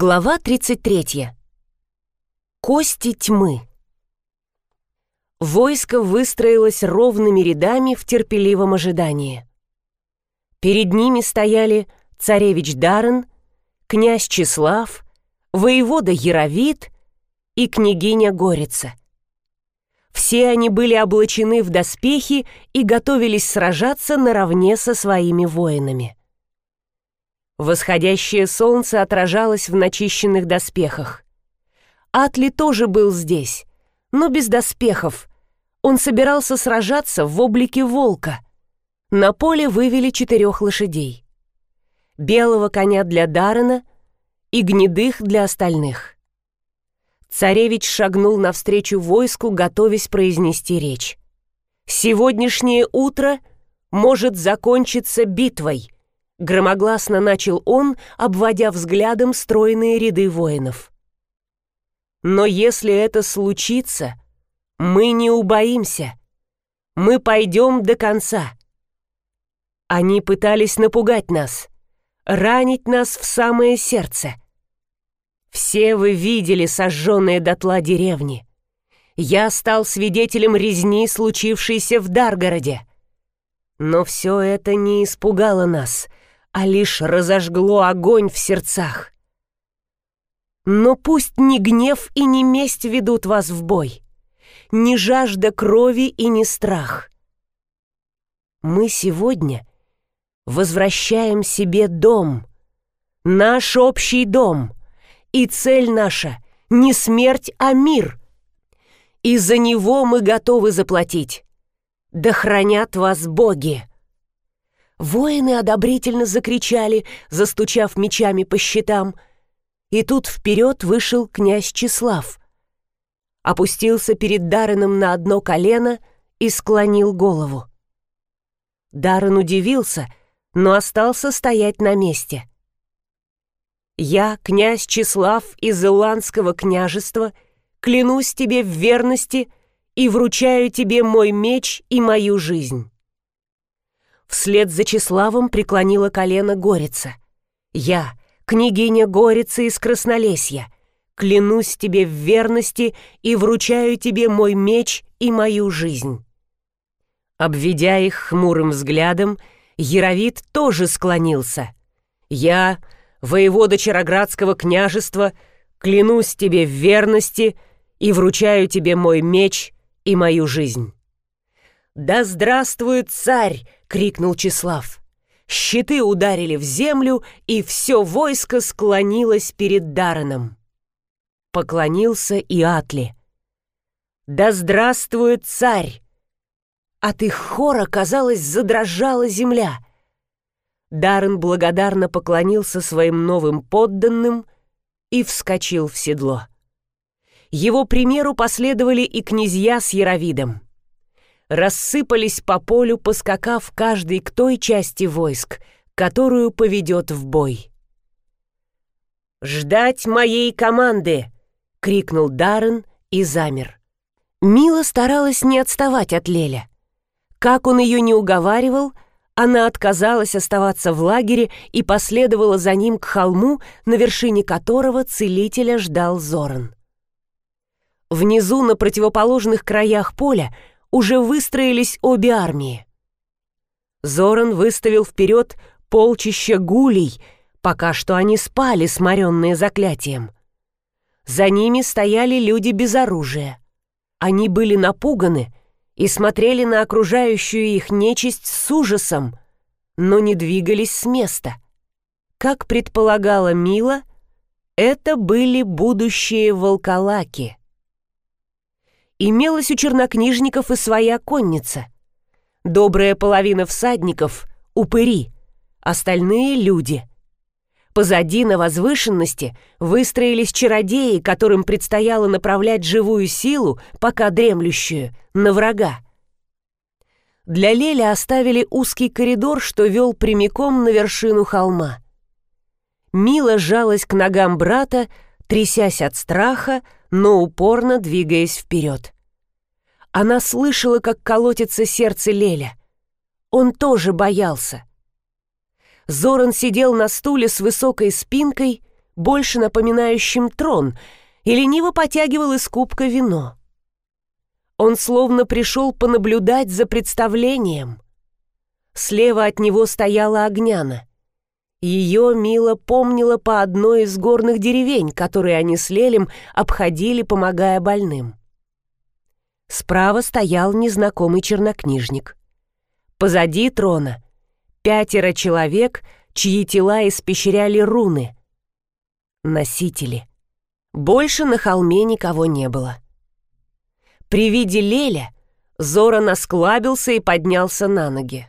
Глава 33. Кости тьмы. Войско выстроилось ровными рядами в терпеливом ожидании. Перед ними стояли царевич Даррен, князь Числав, воевода Яровит и княгиня Горица. Все они были облачены в доспехи и готовились сражаться наравне со своими воинами. Восходящее солнце отражалось в начищенных доспехах. Атли тоже был здесь, но без доспехов. Он собирался сражаться в облике волка. На поле вывели четырех лошадей. Белого коня для Дарена и гнедых для остальных. Царевич шагнул навстречу войску, готовясь произнести речь. «Сегодняшнее утро может закончиться битвой», громогласно начал он, обводя взглядом стройные ряды воинов. Но если это случится, мы не убоимся. Мы пойдем до конца. Они пытались напугать нас, ранить нас в самое сердце. Все вы видели сожженные дотла деревни. Я стал свидетелем резни, случившейся в Даргороде. Но все это не испугало нас, а лишь разожгло огонь в сердцах. Но пусть ни гнев и ни месть ведут вас в бой, ни жажда крови и ни страх. Мы сегодня возвращаем себе дом, наш общий дом, и цель наша не смерть, а мир. И за него мы готовы заплатить. Да хранят вас боги!» Воины одобрительно закричали, застучав мечами по щитам — и тут вперед вышел князь Числав. Опустился перед Дарреном на одно колено и склонил голову. Даррен удивился, но остался стоять на месте. «Я, князь Числав из Иландского княжества, клянусь тебе в верности и вручаю тебе мой меч и мою жизнь». Вслед за Числавом преклонила колено Горица. «Я, княгиня Горица из Краснолесья, клянусь тебе в верности и вручаю тебе мой меч и мою жизнь». Обведя их хмурым взглядом, Яровит тоже склонился. «Я, воевода Чароградского княжества, клянусь тебе в верности и вручаю тебе мой меч и мою жизнь». «Да здравствует царь!» — крикнул Числав. Щиты ударили в землю, и все войско склонилось перед Дарреном. Поклонился и Атли. «Да здравствует царь!» От их хора, казалось, задрожала земля. Даррен благодарно поклонился своим новым подданным и вскочил в седло. Его примеру последовали и князья с Яровидом рассыпались по полю, поскакав каждый к той части войск, которую поведет в бой. «Ждать моей команды!» — крикнул Даррен и замер. Мила старалась не отставать от Леля. Как он ее не уговаривал, она отказалась оставаться в лагере и последовала за ним к холму, на вершине которого целителя ждал Зоран. Внизу, на противоположных краях поля, уже выстроились обе армии. Зоран выставил вперед полчища гулей, пока что они спали, сморенные заклятием. За ними стояли люди без оружия. Они были напуганы и смотрели на окружающую их нечисть с ужасом, но не двигались с места. Как предполагала Мила, это были будущие волколаки имелась у чернокнижников и своя конница. Добрая половина всадников — упыри, остальные — люди. Позади на возвышенности выстроились чародеи, которым предстояло направлять живую силу, пока дремлющую, на врага. Для Леля оставили узкий коридор, что вел прямиком на вершину холма. Мила жалась к ногам брата, трясясь от страха, но упорно двигаясь вперед. Она слышала, как колотится сердце Леля. Он тоже боялся. Зоран сидел на стуле с высокой спинкой, больше напоминающим трон, и лениво потягивал из кубка вино. Он словно пришел понаблюдать за представлением. Слева от него стояла Огняна. Ее Мила помнила по одной из горных деревень, которые они с Лелем обходили, помогая больным. Справа стоял незнакомый чернокнижник. Позади трона пятеро человек, чьи тела испещряли руны. Носители. Больше на холме никого не было. При виде Леля Зоран осклабился и поднялся на ноги.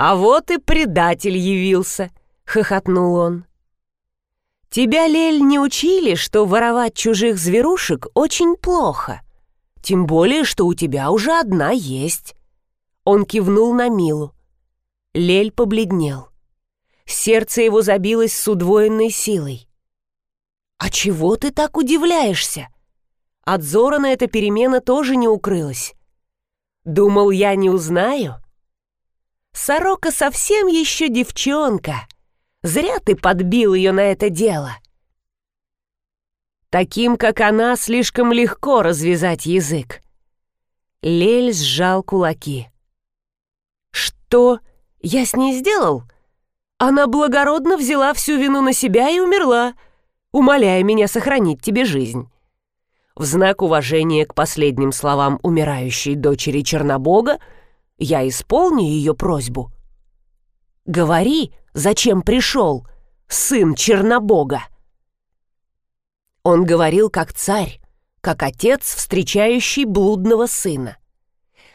«А вот и предатель явился!» — хохотнул он. «Тебя, Лель, не учили, что воровать чужих зверушек очень плохо? Тем более, что у тебя уже одна есть». Он кивнул на Милу. Лель побледнел. Сердце его забилось с удвоенной силой. «А чего ты так удивляешься?» От Зорана эта перемена тоже не укрылась. «Думал, я не узнаю?» Сорока совсем еще девчонка. Зря ты подбил ее на это дело. Таким, как она, слишком легко развязать язык. Лель сжал кулаки. Что я с ней сделал? Она благородно взяла всю вину на себя и умерла, умоляя меня сохранить тебе жизнь. В знак уважения к последним словам умирающей дочери Чернобога я исполню ее просьбу. Говори, зачем пришел, сын Чернобога. Он говорил как царь, как отец, встречающий блудного сына.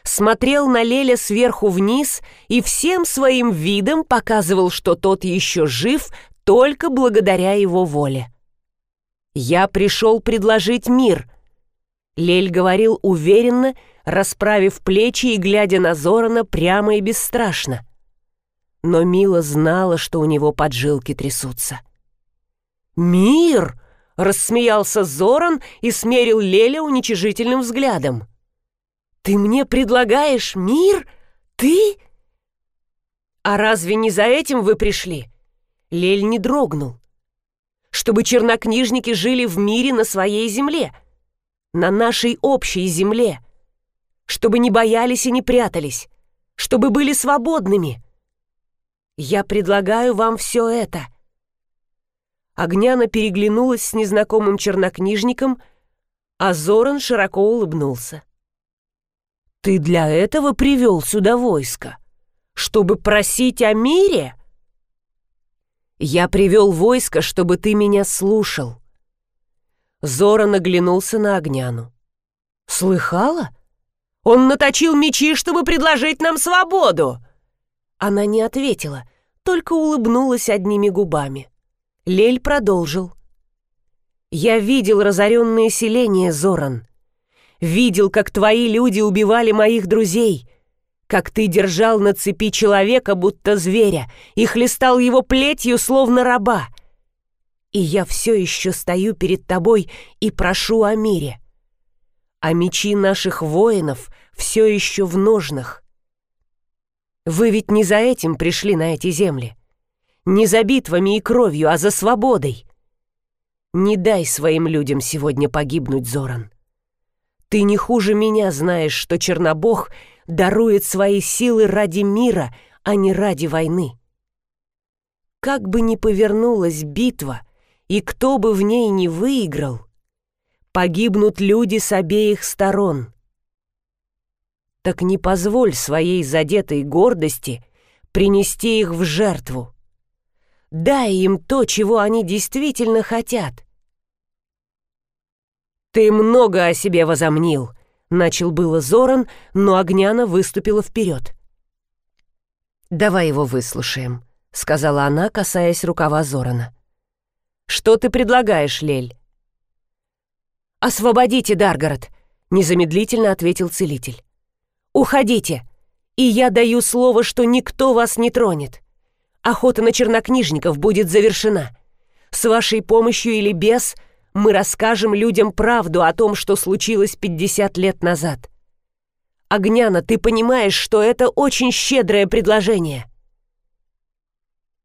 Смотрел на Леля сверху вниз и всем своим видом показывал, что тот еще жив только благодаря его воле. «Я пришел предложить мир», — Лель говорил уверенно, — расправив плечи и глядя на Зорана прямо и бесстрашно. Но Мила знала, что у него поджилки трясутся. «Мир!» — рассмеялся Зоран и смерил Леля уничижительным взглядом. «Ты мне предлагаешь мир? Ты?» «А разве не за этим вы пришли?» Лель не дрогнул. «Чтобы чернокнижники жили в мире на своей земле, на нашей общей земле, чтобы не боялись и не прятались, чтобы были свободными. Я предлагаю вам все это». Огняна переглянулась с незнакомым чернокнижником, а Зоран широко улыбнулся. «Ты для этого привел сюда войско? Чтобы просить о мире?» «Я привел войско, чтобы ты меня слушал». Зоран оглянулся на Огняну. «Слыхала?» Он наточил мечи, чтобы предложить нам свободу!» Она не ответила, только улыбнулась одними губами. Лель продолжил. «Я видел разоренные селения, Зоран. Видел, как твои люди убивали моих друзей, как ты держал на цепи человека, будто зверя, и хлестал его плетью, словно раба. И я все еще стою перед тобой и прошу о мире а мечи наших воинов все еще в ножнах. Вы ведь не за этим пришли на эти земли. Не за битвами и кровью, а за свободой. Не дай своим людям сегодня погибнуть, Зоран. Ты не хуже меня знаешь, что Чернобог дарует свои силы ради мира, а не ради войны. Как бы ни повернулась битва, и кто бы в ней не выиграл — погибнут люди с обеих сторон. Так не позволь своей задетой гордости принести их в жертву. Дай им то, чего они действительно хотят. «Ты много о себе возомнил», — начал было Зоран, но Огняна выступила вперед. «Давай его выслушаем», — сказала она, касаясь рукава Зорана. «Что ты предлагаешь, Лель?» «Освободите Даргород!» — незамедлительно ответил целитель. «Уходите, и я даю слово, что никто вас не тронет. Охота на чернокнижников будет завершена. С вашей помощью или без мы расскажем людям правду о том, что случилось 50 лет назад. Огняна, ты понимаешь, что это очень щедрое предложение?»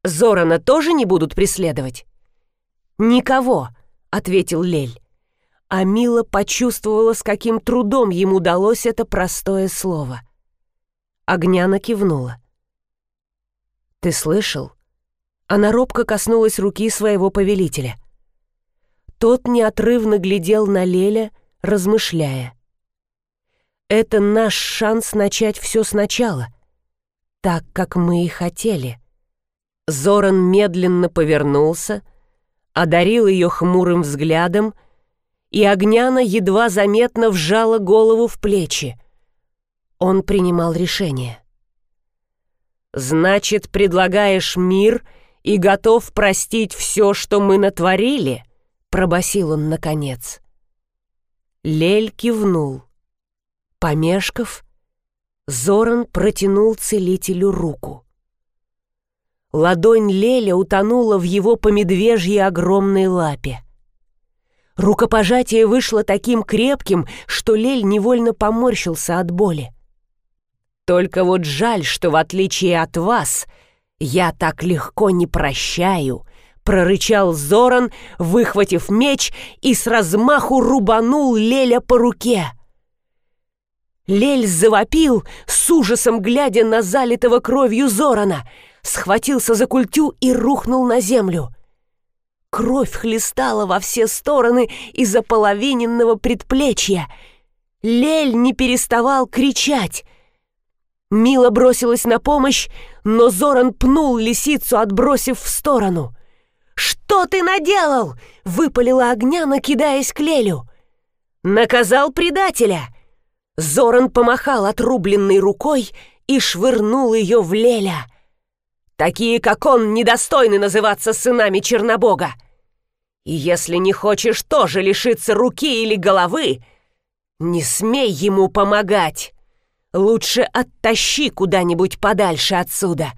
Зорана тоже не будут преследовать? «Никого», — ответил Лель. А Мила почувствовала, с каким трудом ему далось это простое слово. Огняна кивнула. «Ты слышал?» Она робко коснулась руки своего повелителя. Тот неотрывно глядел на Леля, размышляя. «Это наш шанс начать все сначала, так, как мы и хотели». Зоран медленно повернулся, одарил ее хмурым взглядом, и Огняна едва заметно вжала голову в плечи. Он принимал решение. «Значит, предлагаешь мир и готов простить все, что мы натворили?» — пробасил он наконец. Лель кивнул. Помешков, Зоран протянул целителю руку. Ладонь Леля утонула в его помедвежьей огромной лапе. Рукопожатие вышло таким крепким, что Лель невольно поморщился от боли. «Только вот жаль, что в отличие от вас, я так легко не прощаю», — прорычал Зоран, выхватив меч и с размаху рубанул Леля по руке. Лель завопил, с ужасом глядя на залитого кровью Зорана — схватился за культю и рухнул на землю. Кровь хлестала во все стороны из-за половиненного предплечья. Лель не переставал кричать. Мила бросилась на помощь, но Зоран пнул лисицу, отбросив в сторону. «Что ты наделал?» — выпалила огня, накидаясь к Лелю. «Наказал предателя!» Зоран помахал отрубленной рукой и швырнул ее в Леля — Такие, как он, недостойны называться сынами Чернобога. И если не хочешь тоже лишиться руки или головы, не смей ему помогать. Лучше оттащи куда-нибудь подальше отсюда.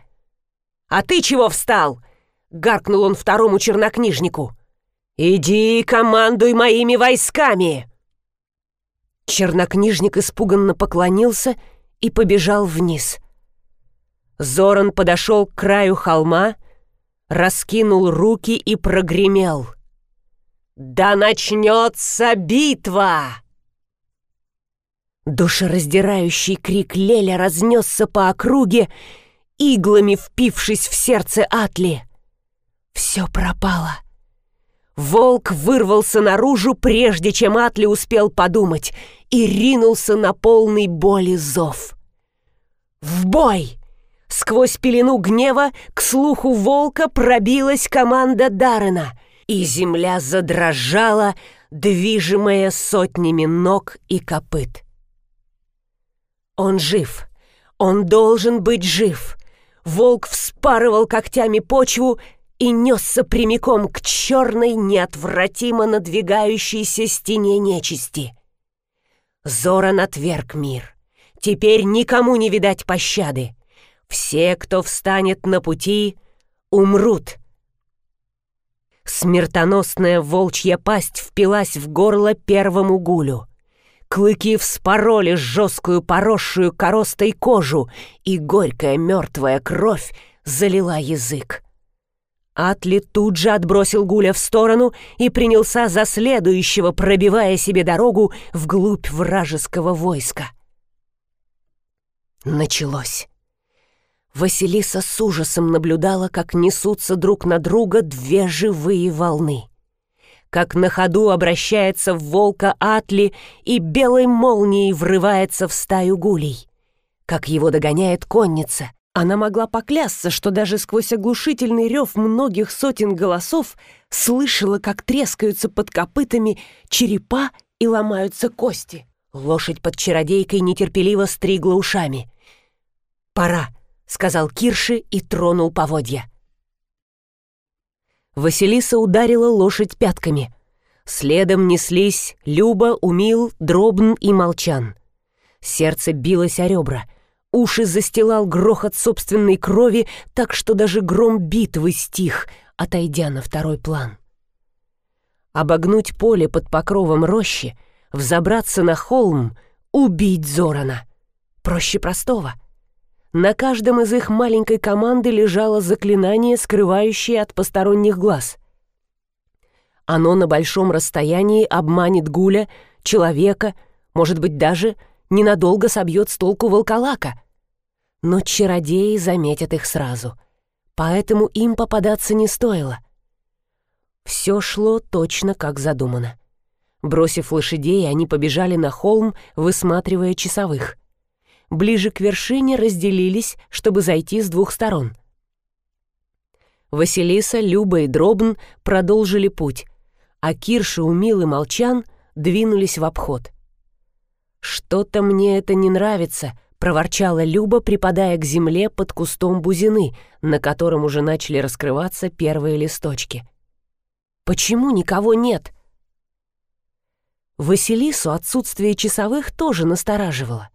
А ты чего встал? Гаркнул он второму чернокнижнику. Иди командуй моими войсками. Чернокнижник испуганно поклонился и побежал вниз. — Зоран подошел к краю холма, раскинул руки и прогремел. «Да начнется битва!» Душераздирающий крик Леля разнесся по округе, иглами впившись в сердце Атли. Все пропало. Волк вырвался наружу, прежде чем Атли успел подумать, и ринулся на полный боли зов. «В бой!» Сквозь пелену гнева к слуху волка пробилась команда Дарена, и земля задрожала, движимая сотнями ног и копыт. Он жив. Он должен быть жив. Волк вспарывал когтями почву и несся прямиком к черной, неотвратимо надвигающейся стене нечисти. Зоран отверг мир. Теперь никому не видать пощады. Все, кто встанет на пути, умрут. Смертоносная волчья пасть впилась в горло первому гулю. Клыки вспороли жесткую поросшую коростой кожу, и горькая мертвая кровь залила язык. Атли тут же отбросил Гуля в сторону и принялся за следующего, пробивая себе дорогу вглубь вражеского войска. Началось. Василиса с ужасом наблюдала, как несутся друг на друга две живые волны. Как на ходу обращается в волка Атли и белой молнией врывается в стаю гулей. Как его догоняет конница. Она могла поклясться, что даже сквозь оглушительный рев многих сотен голосов слышала, как трескаются под копытами черепа и ломаются кости. Лошадь под чародейкой нетерпеливо стригла ушами. «Пора!» Сказал Кирши и тронул поводья. Василиса ударила лошадь пятками. Следом неслись Люба, Умил, Дробн и Молчан. Сердце билось о ребра. Уши застилал грохот собственной крови, так что даже гром битвы стих, отойдя на второй план. Обогнуть поле под покровом рощи, взобраться на холм, убить Зорана. Проще простого — на каждом из их маленькой команды лежало заклинание, скрывающее от посторонних глаз. Оно на большом расстоянии обманет гуля, человека, может быть, даже ненадолго собьет с толку волколака. Но чародеи заметят их сразу, поэтому им попадаться не стоило. Все шло точно как задумано. Бросив лошадей, они побежали на холм, высматривая часовых. Ближе к вершине разделились, чтобы зайти с двух сторон. Василиса, Люба и Дробн продолжили путь, а Кирша, Умил и Молчан двинулись в обход. «Что-то мне это не нравится», — проворчала Люба, припадая к земле под кустом бузины, на котором уже начали раскрываться первые листочки. «Почему никого нет?» Василису отсутствие часовых тоже настораживало.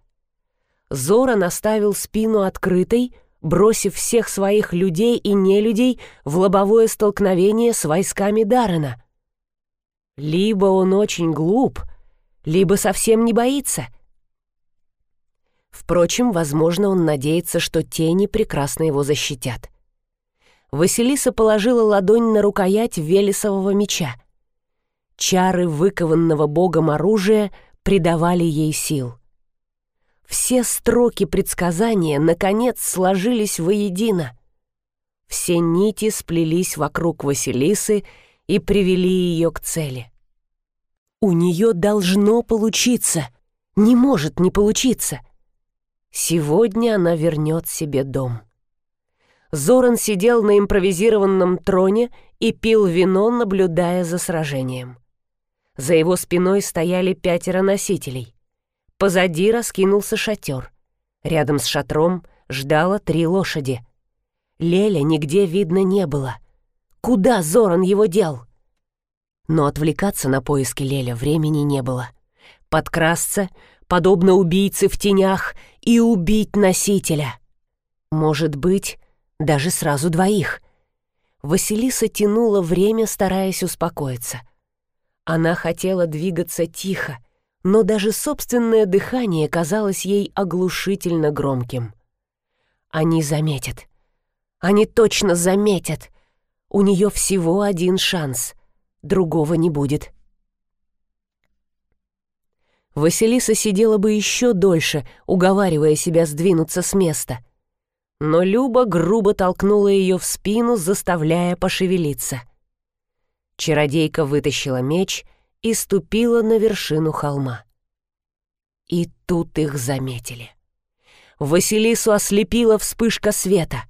Зора наставил спину открытой, бросив всех своих людей и нелюдей в лобовое столкновение с войсками Даррена. Либо он очень глуп, либо совсем не боится. Впрочем, возможно, он надеется, что тени прекрасно его защитят. Василиса положила ладонь на рукоять Велесового меча. Чары выкованного богом оружия придавали ей сил. Все строки предсказания, наконец, сложились воедино. Все нити сплелись вокруг Василисы и привели ее к цели. У нее должно получиться, не может не получиться. Сегодня она вернет себе дом. Зоран сидел на импровизированном троне и пил вино, наблюдая за сражением. За его спиной стояли пятеро носителей. Позади раскинулся шатер. Рядом с шатром ждало три лошади. Леля нигде видно не было. Куда Зоран его дел? Но отвлекаться на поиски Леля времени не было. Подкрасться, подобно убийце в тенях, и убить носителя. Может быть, даже сразу двоих. Василиса тянула время, стараясь успокоиться — она хотела двигаться тихо, но даже собственное дыхание казалось ей оглушительно громким. Они заметят. Они точно заметят. У нее всего один шанс. Другого не будет. Василиса сидела бы еще дольше, уговаривая себя сдвинуться с места. Но Люба грубо толкнула ее в спину, заставляя пошевелиться — Чародейка вытащила меч и ступила на вершину холма. И тут их заметили. Василису ослепила вспышка света.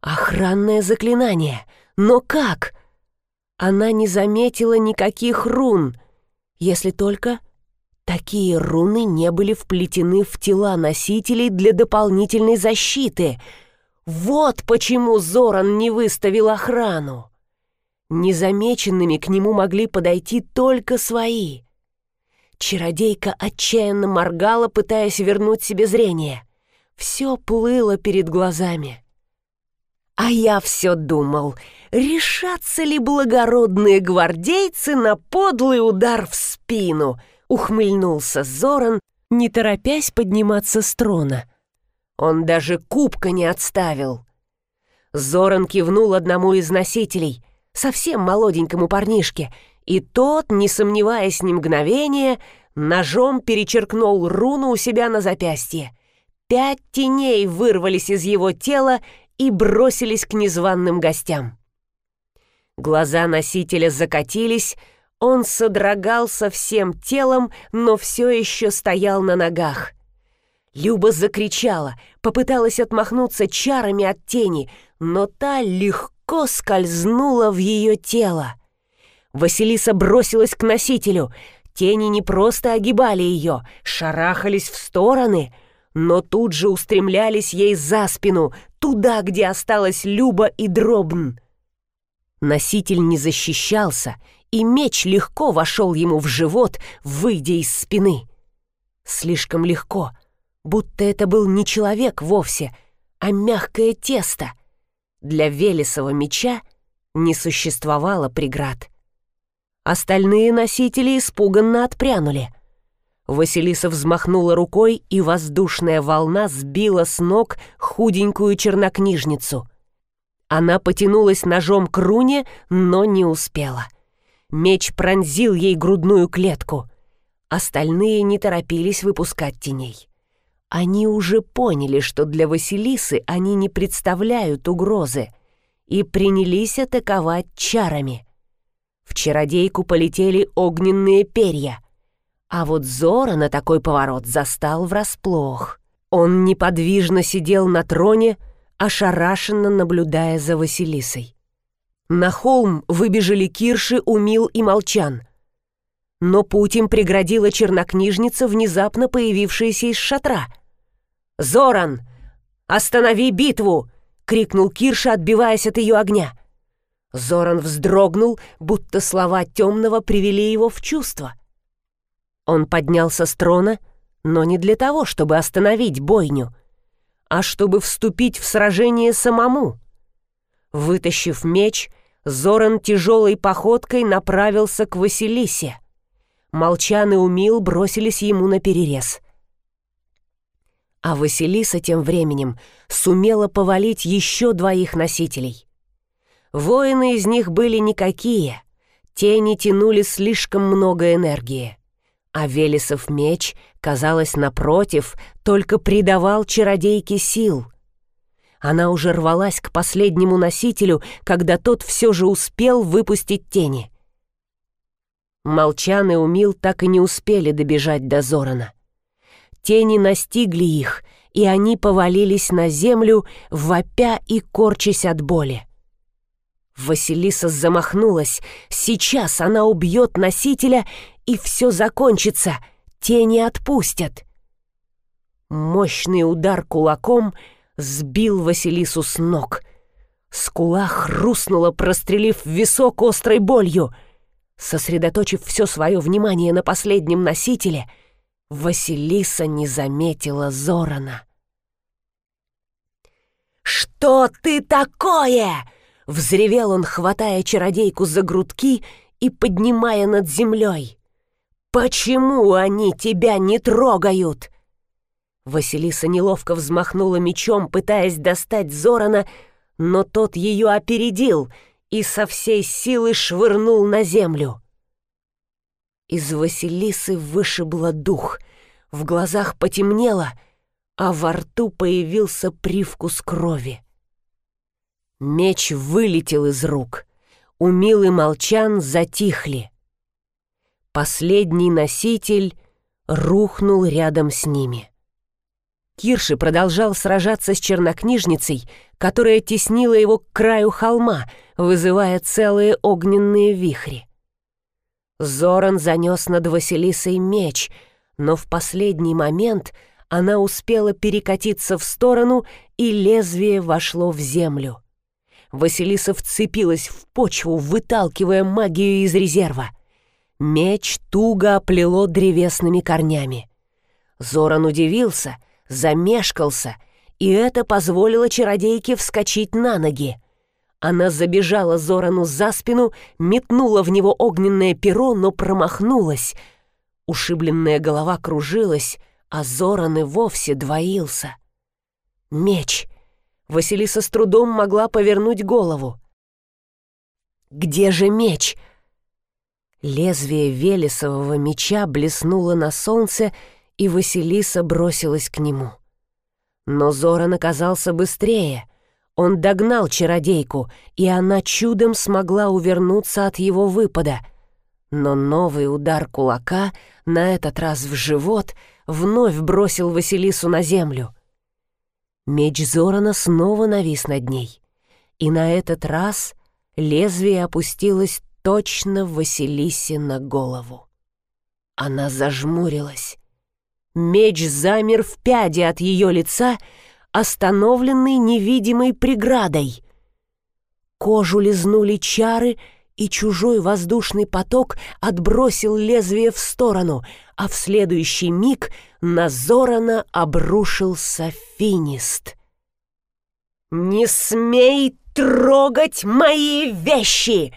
Охранное заклинание. Но как? Она не заметила никаких рун, если только такие руны не были вплетены в тела носителей для дополнительной защиты. Вот почему Зоран не выставил охрану. Незамеченными к нему могли подойти только свои. Чародейка отчаянно моргала, пытаясь вернуть себе зрение. Все плыло перед глазами. А я все думал, решатся ли благородные гвардейцы на подлый удар в спину, ухмыльнулся Зоран, не торопясь подниматься с трона. Он даже кубка не отставил. Зоран кивнул одному из носителей — совсем молоденькому парнишке, и тот, не сомневаясь ни мгновения, ножом перечеркнул руну у себя на запястье. Пять теней вырвались из его тела и бросились к незваным гостям. Глаза носителя закатились, он содрогался всем телом, но все еще стоял на ногах. Люба закричала, попыталась отмахнуться чарами от тени, но та легко легко скользнула в ее тело. Василиса бросилась к носителю. Тени не просто огибали ее, шарахались в стороны, но тут же устремлялись ей за спину, туда, где осталась Люба и Дробн. Носитель не защищался, и меч легко вошел ему в живот, выйдя из спины. Слишком легко, будто это был не человек вовсе, а мягкое тесто — для Велесова меча не существовало преград. Остальные носители испуганно отпрянули. Василиса взмахнула рукой, и воздушная волна сбила с ног худенькую чернокнижницу. Она потянулась ножом к руне, но не успела. Меч пронзил ей грудную клетку. Остальные не торопились выпускать теней. Они уже поняли, что для Василисы они не представляют угрозы, и принялись атаковать чарами. В чародейку полетели огненные перья, а вот Зора на такой поворот застал врасплох. Он неподвижно сидел на троне, ошарашенно наблюдая за Василисой. На холм выбежали Кирши, Умил и Молчан. Но путь им преградила чернокнижница, внезапно появившаяся из шатра — «Зоран! Останови битву!» — крикнул Кирша, отбиваясь от ее огня. Зоран вздрогнул, будто слова темного привели его в чувство. Он поднялся с трона, но не для того, чтобы остановить бойню, а чтобы вступить в сражение самому. Вытащив меч, Зоран тяжелой походкой направился к Василисе. Молчан и Умил бросились ему на перерез. А Василиса тем временем сумела повалить еще двоих носителей. Воины из них были никакие, тени тянули слишком много энергии. А Велесов меч, казалось, напротив, только придавал чародейке сил. Она уже рвалась к последнему носителю, когда тот все же успел выпустить тени. Молчан и Умил так и не успели добежать до Зорана. Тени настигли их, и они повалились на землю, вопя и корчась от боли. Василиса замахнулась. Сейчас она убьет носителя, и все закончится. Тени отпустят. Мощный удар кулаком сбил Василису с ног. Скула хрустнула, прострелив висок острой болью. Сосредоточив все свое внимание на последнем носителе — Василиса не заметила Зорана. «Что ты такое?» — взревел он, хватая чародейку за грудки и поднимая над землей. «Почему они тебя не трогают?» Василиса неловко взмахнула мечом, пытаясь достать Зорана, но тот ее опередил и со всей силы швырнул на землю. Из Василисы вышибло дух, в глазах потемнело, а во рту появился привкус крови. Меч вылетел из рук. Умил и молчан затихли. Последний носитель рухнул рядом с ними. Кирши продолжал сражаться с чернокнижницей, которая теснила его к краю холма, вызывая целые огненные вихри. Зоран занес над Василисой меч, но в последний момент она успела перекатиться в сторону, и лезвие вошло в землю. Василиса вцепилась в почву, выталкивая магию из резерва. Меч туго оплело древесными корнями. Зоран удивился, замешкался, и это позволило чародейке вскочить на ноги. Она забежала Зорану за спину, метнула в него огненное перо, но промахнулась. Ушибленная голова кружилась, а Зоран и вовсе двоился. Меч. Василиса с трудом могла повернуть голову. «Где же меч?» Лезвие Велесового меча блеснуло на солнце, и Василиса бросилась к нему. Но Зоран оказался быстрее — он догнал чародейку, и она чудом смогла увернуться от его выпада. Но новый удар кулака, на этот раз в живот, вновь бросил Василису на землю. Меч Зорана снова навис над ней, и на этот раз лезвие опустилось точно Василисе на голову. Она зажмурилась. Меч замер в пяде от ее лица — остановленный невидимой преградой. Кожу лизнули чары, и чужой воздушный поток отбросил лезвие в сторону, а в следующий миг на Зорана обрушился финист. «Не смей трогать мои вещи!»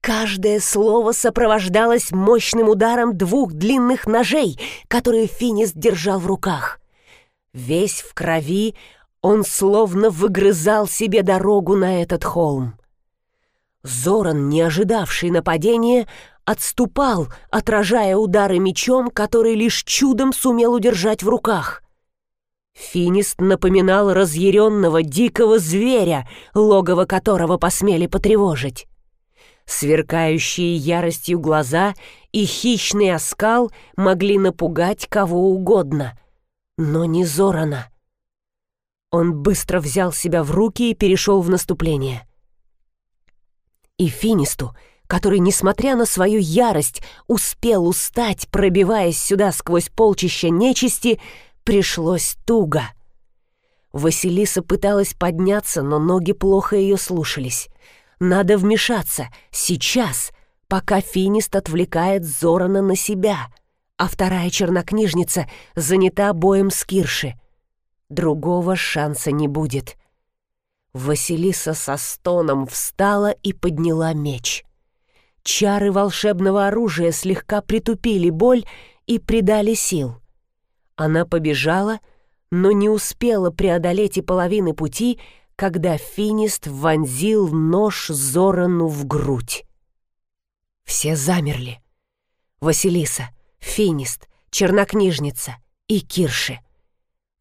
Каждое слово сопровождалось мощным ударом двух длинных ножей, которые Финист держал в руках. Весь в крови, он словно выгрызал себе дорогу на этот холм. Зоран, не ожидавший нападения, отступал, отражая удары мечом, который лишь чудом сумел удержать в руках. Финист напоминал разъяренного дикого зверя, логово которого посмели потревожить. Сверкающие яростью глаза и хищный оскал могли напугать кого угодно, но не Зорана. Он быстро взял себя в руки и перешел в наступление. И Финисту, который, несмотря на свою ярость, успел устать, пробиваясь сюда сквозь полчища нечисти, пришлось туго. Василиса пыталась подняться, но ноги плохо ее слушались. Надо вмешаться, сейчас, пока Финист отвлекает Зорана на себя, а вторая чернокнижница занята боем с Кирши. Другого шанса не будет. Василиса со стоном встала и подняла меч. Чары волшебного оружия слегка притупили боль и придали сил. Она побежала, но не успела преодолеть и половины пути, когда финист вонзил нож Зорану в грудь. Все замерли. Василиса, финист, чернокнижница и Кирши.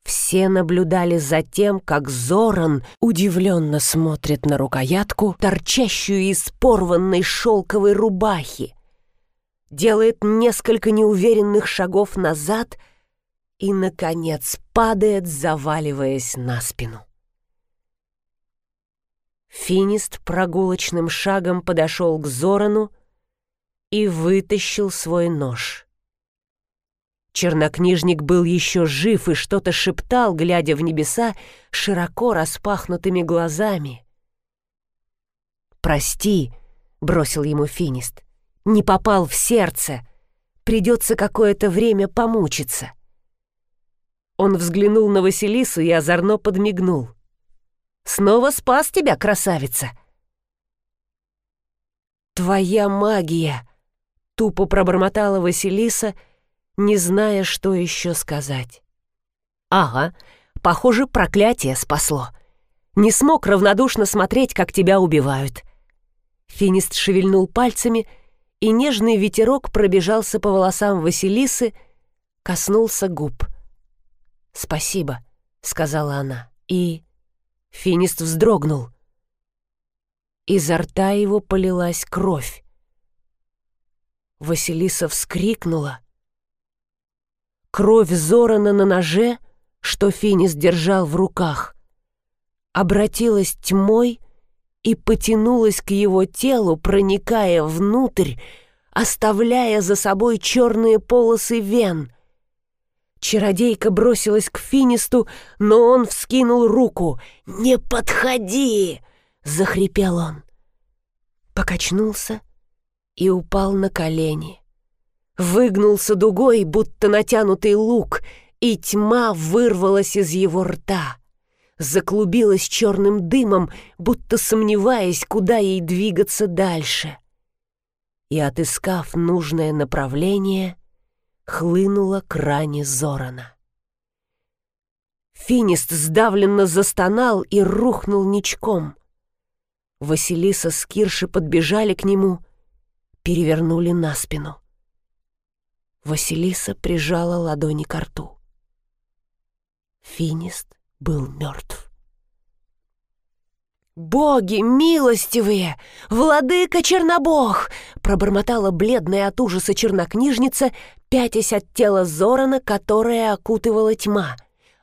Все наблюдали за тем, как Зоран удивленно смотрит на рукоятку, торчащую из порванной шелковой рубахи. Делает несколько неуверенных шагов назад — и, наконец, падает, заваливаясь на спину. Финист прогулочным шагом подошел к Зорану и вытащил свой нож. Чернокнижник был еще жив и что-то шептал, глядя в небеса широко распахнутыми глазами. «Прости», — бросил ему Финист, — «не попал в сердце. Придется какое-то время помучиться». Он взглянул на Василису и озорно подмигнул. «Снова спас тебя, красавица!» «Твоя магия!» — тупо пробормотала Василиса, не зная, что еще сказать. «Ага, похоже, проклятие спасло. Не смог равнодушно смотреть, как тебя убивают». Финист шевельнул пальцами, и нежный ветерок пробежался по волосам Василисы, коснулся губ. «Спасибо», — сказала она, и... Финист вздрогнул. Изо рта его полилась кровь. Василиса вскрикнула. Кровь Зорана на ноже, что Финист держал в руках, обратилась тьмой и потянулась к его телу, проникая внутрь, оставляя за собой черные полосы вен — Чародейка бросилась к Финисту, но он вскинул руку. «Не подходи!» — захрипел он. Покачнулся и упал на колени. Выгнулся дугой, будто натянутый лук, и тьма вырвалась из его рта. Заклубилась черным дымом, будто сомневаясь, куда ей двигаться дальше. И, отыскав нужное направление, — хлынула к ране Зорана. Финист сдавленно застонал и рухнул ничком. Василиса с Кирши подбежали к нему, перевернули на спину. Василиса прижала ладони к рту. Финист был мертв. «Боги милостивые! Владыка Чернобог!» пробормотала бледная от ужаса чернокнижница, пятясь от тела Зорана, которое окутывала тьма,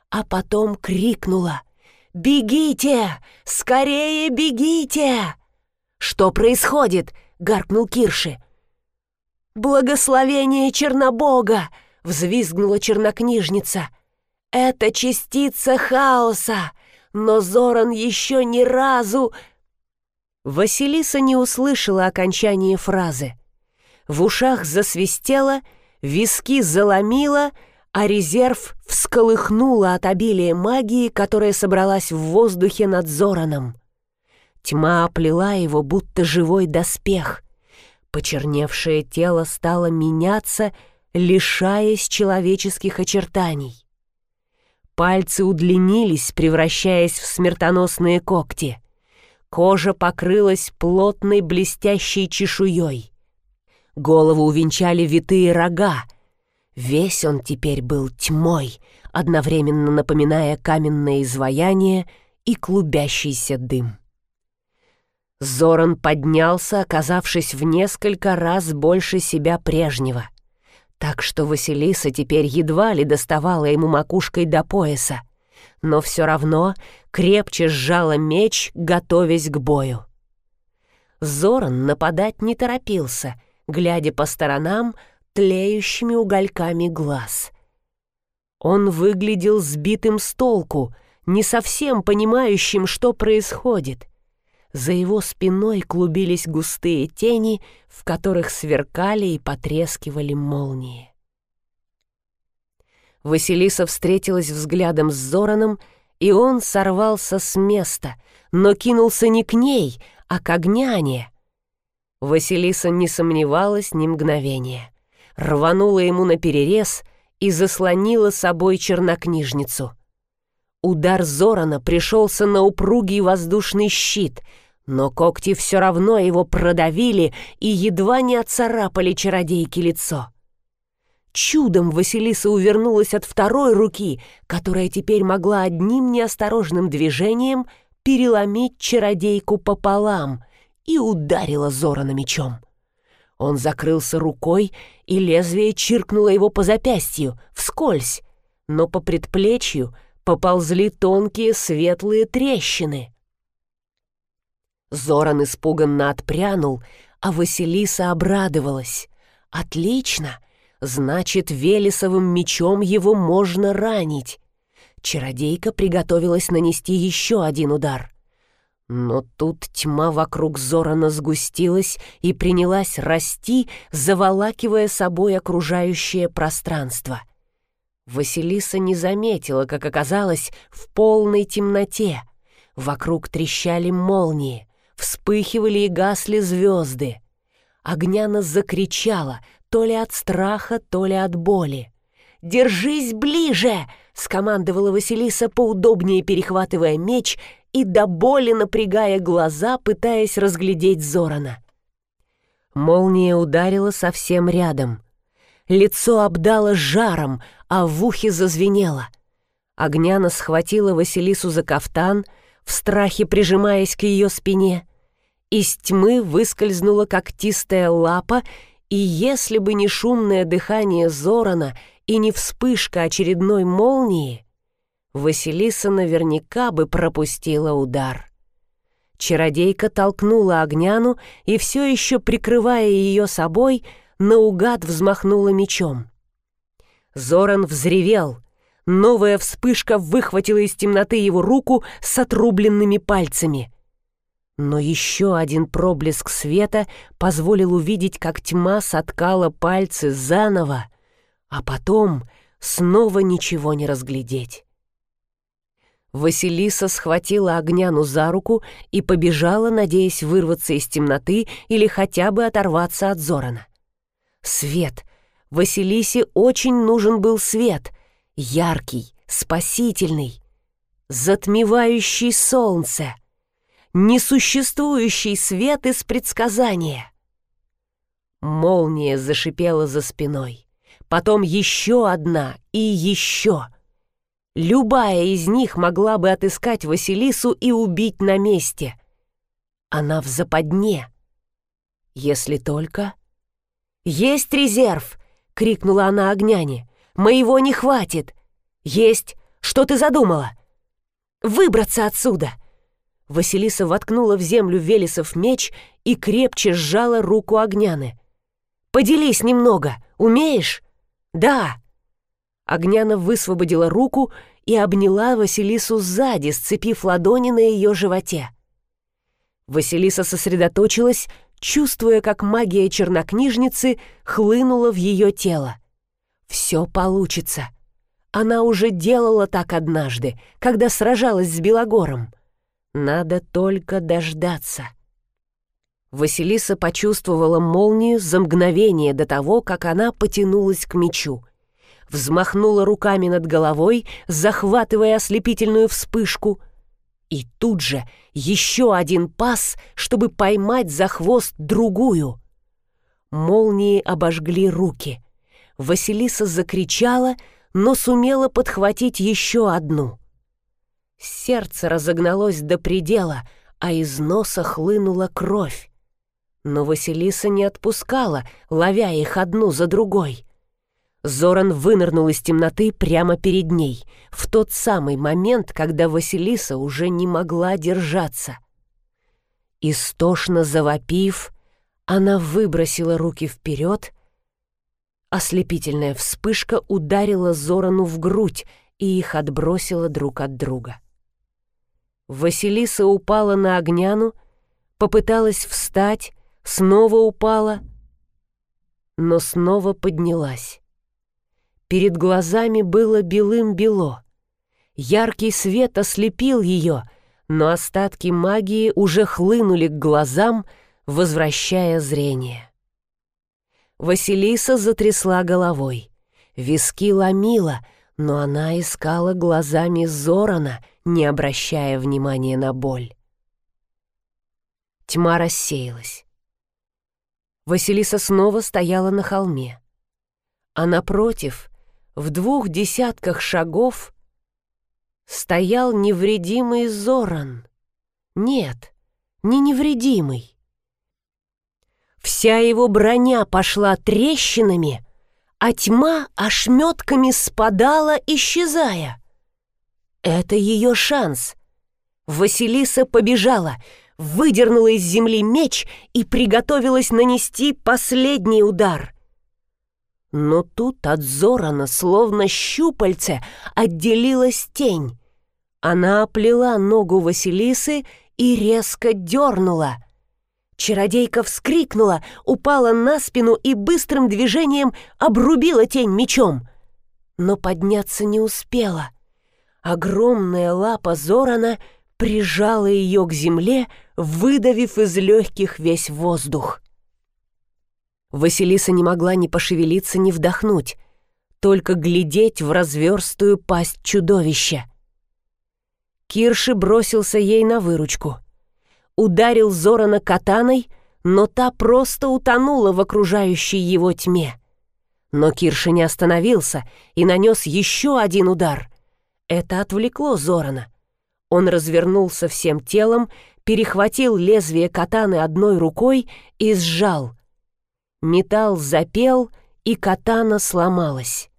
а потом крикнула «Бегите! Скорее бегите!» «Что происходит?» — гаркнул Кирши. «Благословение Чернобога!» — взвизгнула чернокнижница. «Это частица хаоса!» но Зоран еще ни разу...» Василиса не услышала окончания фразы. В ушах засвистело, виски заломило, а резерв всколыхнуло от обилия магии, которая собралась в воздухе над Зораном. Тьма оплела его, будто живой доспех. Почерневшее тело стало меняться, лишаясь человеческих очертаний. Пальцы удлинились, превращаясь в смертоносные когти. Кожа покрылась плотной блестящей чешуей. Голову увенчали витые рога. Весь он теперь был тьмой, одновременно напоминая каменное изваяние и клубящийся дым. Зоран поднялся, оказавшись в несколько раз больше себя прежнего, так что Василиса теперь едва ли доставала ему макушкой до пояса, но все равно крепче сжала меч, готовясь к бою. Зоран нападать не торопился, глядя по сторонам тлеющими угольками глаз. Он выглядел сбитым с толку, не совсем понимающим, что происходит. За его спиной клубились густые тени, в которых сверкали и потрескивали молнии. Василиса встретилась взглядом с Зораном, и он сорвался с места, но кинулся не к ней, а к огняне. Василиса не сомневалась ни мгновения. Рванула ему на перерез и заслонила собой чернокнижницу — Удар Зорана пришелся на упругий воздушный щит, но когти все равно его продавили и едва не отцарапали чародейке лицо. Чудом Василиса увернулась от второй руки, которая теперь могла одним неосторожным движением переломить чародейку пополам и ударила Зорана мечом. Он закрылся рукой, и лезвие чиркнуло его по запястью, вскользь, но по предплечью — поползли тонкие светлые трещины. Зоран испуганно отпрянул, а Василиса обрадовалась. «Отлично! Значит, Велесовым мечом его можно ранить!» Чародейка приготовилась нанести еще один удар. Но тут тьма вокруг Зорана сгустилась и принялась расти, заволакивая собой окружающее пространство — Василиса не заметила, как оказалось, в полной темноте. Вокруг трещали молнии, вспыхивали и гасли звезды. Огняна закричала, то ли от страха, то ли от боли. «Держись ближе!» — скомандовала Василиса, поудобнее перехватывая меч и до боли напрягая глаза, пытаясь разглядеть Зорана. Молния ударила совсем рядом — Лицо обдало жаром, а в ухе зазвенело. Огняна схватила Василису за кафтан, в страхе прижимаясь к ее спине. Из тьмы выскользнула когтистая лапа, и если бы не шумное дыхание Зорана и не вспышка очередной молнии, Василиса наверняка бы пропустила удар. Чародейка толкнула Огняну и, все еще прикрывая ее собой, — наугад взмахнула мечом. Зоран взревел. Новая вспышка выхватила из темноты его руку с отрубленными пальцами. Но еще один проблеск света позволил увидеть, как тьма соткала пальцы заново, а потом снова ничего не разглядеть. Василиса схватила Огняну за руку и побежала, надеясь вырваться из темноты или хотя бы оторваться от Зорана. Свет. Василисе очень нужен был свет. Яркий, спасительный, затмевающий солнце. Несуществующий свет из предсказания. Молния зашипела за спиной. Потом еще одна и еще. Любая из них могла бы отыскать Василису и убить на месте. Она в западне. Если только... «Есть резерв!» — крикнула она Огняне. «Моего не хватит!» «Есть! Что ты задумала?» «Выбраться отсюда!» Василиса воткнула в землю Велесов меч и крепче сжала руку Огняны. «Поделись немного, умеешь?» «Да!» Огняна высвободила руку и обняла Василису сзади, сцепив ладони на ее животе. Василиса сосредоточилась, чувствуя, как магия чернокнижницы хлынула в ее тело. «Все получится. Она уже делала так однажды, когда сражалась с Белогором. Надо только дождаться». Василиса почувствовала молнию за мгновение до того, как она потянулась к мечу. Взмахнула руками над головой, захватывая ослепительную вспышку, И тут же еще один пас, чтобы поймать за хвост другую. Молнии обожгли руки. Василиса закричала, но сумела подхватить еще одну. Сердце разогналось до предела, а из носа хлынула кровь. Но Василиса не отпускала, ловя их одну за другой. Зоран вынырнул из темноты прямо перед ней, в тот самый момент, когда Василиса уже не могла держаться. Истошно завопив, она выбросила руки вперед. Ослепительная вспышка ударила Зорану в грудь и их отбросила друг от друга. Василиса упала на огняну, попыталась встать, снова упала, но снова поднялась. Перед глазами было белым-бело. Яркий свет ослепил ее, но остатки магии уже хлынули к глазам, возвращая зрение. Василиса затрясла головой. Виски ломила, но она искала глазами Зорана, не обращая внимания на боль. Тьма рассеялась. Василиса снова стояла на холме. А напротив, в двух десятках шагов, стоял невредимый Зоран. Нет, не невредимый. Вся его броня пошла трещинами, а тьма ошметками спадала, исчезая. Это ее шанс. Василиса побежала, выдернула из земли меч и приготовилась нанести последний удар. Но тут от Зорана, словно щупальце, отделилась тень. Она оплела ногу Василисы и резко дернула. Чародейка вскрикнула, упала на спину и быстрым движением обрубила тень мечом. Но подняться не успела — Огромная лапа Зорана прижала ее к земле, выдавив из легких весь воздух. Василиса не могла ни пошевелиться, ни вдохнуть, только глядеть в разверстую пасть чудовища. Кирши бросился ей на выручку. Ударил Зорана катаной, но та просто утонула в окружающей его тьме. Но Кирши не остановился и нанес еще один удар. Это отвлекло Зорана. Он развернулся всем телом, перехватил лезвие катаны одной рукой и сжал. Металл запел, и катана сломалась.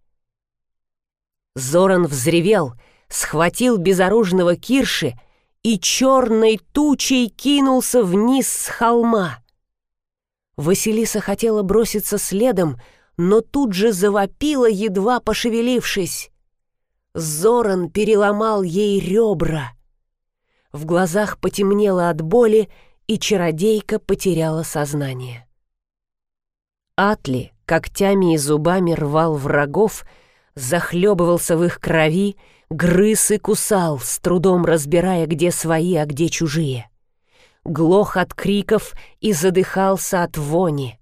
Зоран взревел, схватил безоружного Кирши и черной тучей кинулся вниз с холма. Василиса хотела броситься следом, но тут же завопила, едва пошевелившись. Зоран переломал ей ребра. В глазах потемнело от боли, и чародейка потеряла сознание. Атли когтями и зубами рвал врагов, захлебывался в их крови, грыз и кусал, с трудом разбирая, где свои, а где чужие. Глох от криков и задыхался от вони.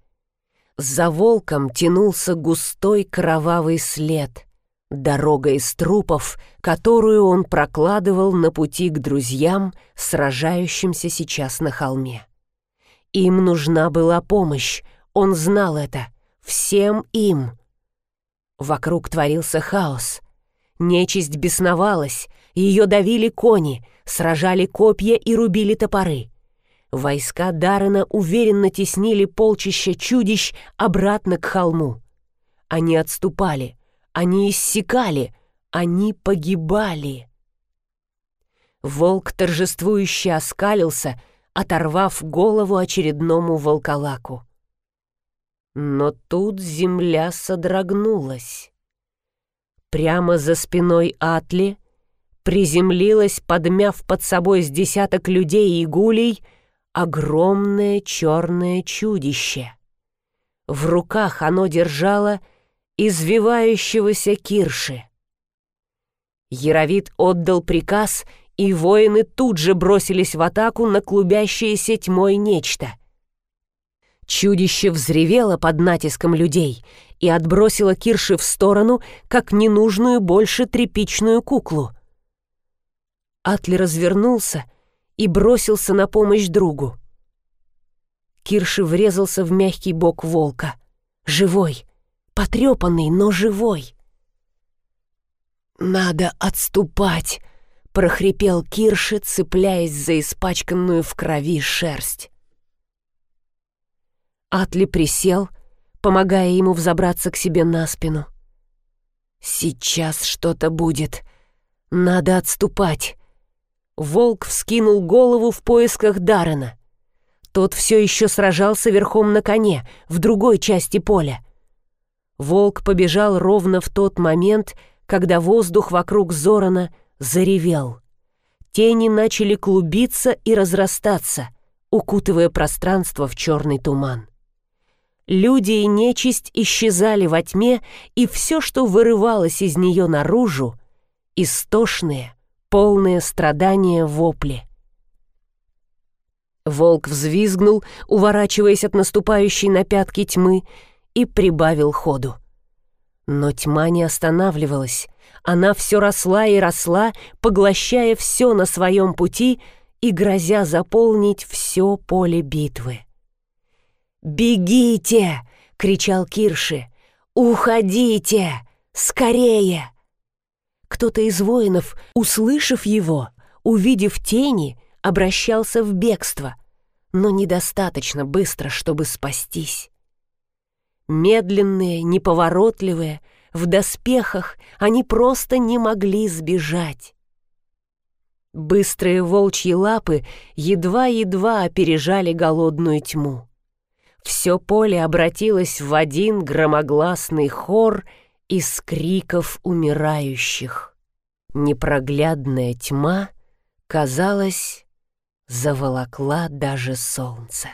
За волком тянулся густой кровавый след — Дорога из трупов, которую он прокладывал на пути к друзьям, сражающимся сейчас на холме. Им нужна была помощь, он знал это, всем им. Вокруг творился хаос. Нечисть бесновалась, ее давили кони, сражали копья и рубили топоры. Войска Даррена уверенно теснили полчища чудищ обратно к холму. Они отступали — они иссякали, они погибали. Волк торжествующе оскалился, оторвав голову очередному волколаку. Но тут земля содрогнулась. Прямо за спиной Атли приземлилась, подмяв под собой с десяток людей и гулей, огромное черное чудище. В руках оно держало извивающегося Кирши. Яровит отдал приказ, и воины тут же бросились в атаку на клубящееся тьмой нечто. Чудище взревело под натиском людей и отбросило Кирши в сторону, как ненужную больше тряпичную куклу. Атли развернулся и бросился на помощь другу. Кирши врезался в мягкий бок волка. Живой, потрепанный, но живой. «Надо отступать!» — прохрипел Кирши, цепляясь за испачканную в крови шерсть. Атли присел, помогая ему взобраться к себе на спину. «Сейчас что-то будет. Надо отступать». Волк вскинул голову в поисках Даррена. Тот все еще сражался верхом на коне, в другой части поля. Волк побежал ровно в тот момент, когда воздух вокруг Зорана заревел. Тени начали клубиться и разрастаться, укутывая пространство в черный туман. Люди и нечисть исчезали во тьме, и все, что вырывалось из нее наружу, истошные, полные страдания вопли. Волк взвизгнул, уворачиваясь от наступающей на пятки тьмы, и прибавил ходу. Но тьма не останавливалась. Она все росла и росла, поглощая все на своем пути и грозя заполнить все поле битвы. «Бегите!» — кричал Кирши. «Уходите! Скорее!» Кто-то из воинов, услышав его, увидев тени, обращался в бегство, но недостаточно быстро, чтобы спастись. Медленные, неповоротливые, в доспехах они просто не могли сбежать. Быстрые волчьи лапы едва-едва опережали голодную тьму. Все поле обратилось в один громогласный хор из криков умирающих. Непроглядная тьма, казалось, заволокла даже солнце.